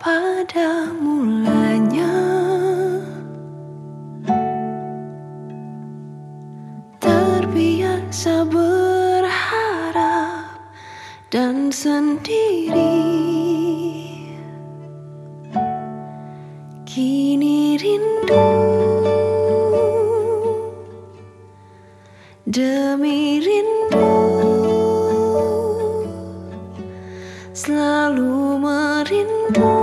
pada mulanya. Terbiasa berharap dan sendiri. Kini rindu. Demi rindu Selalu merindu.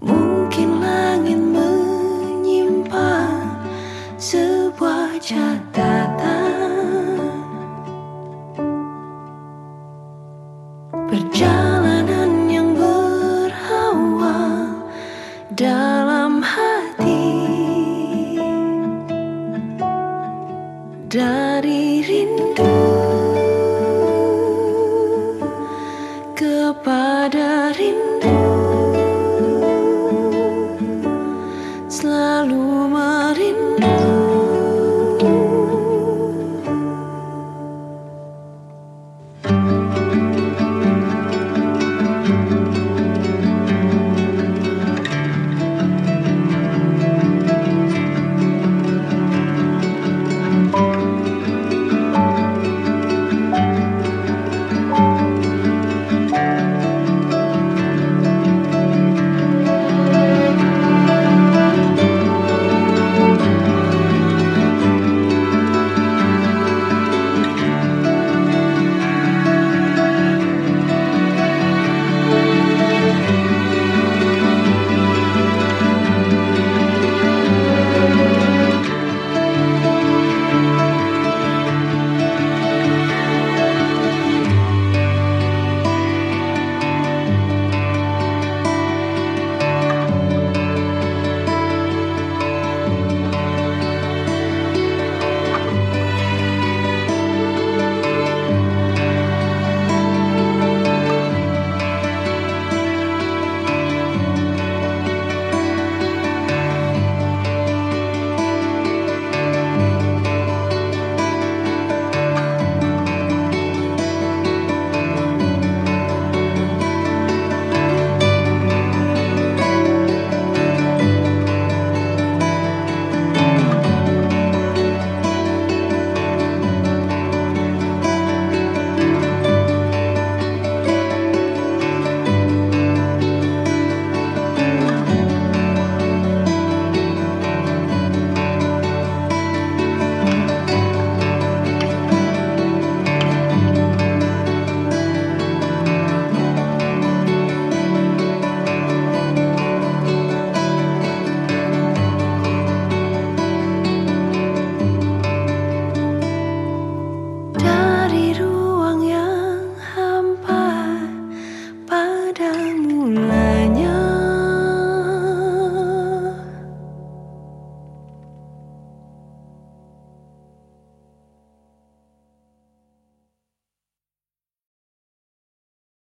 Mungkin langit menyimpan sebuah catatan Dari rindu kepada rindu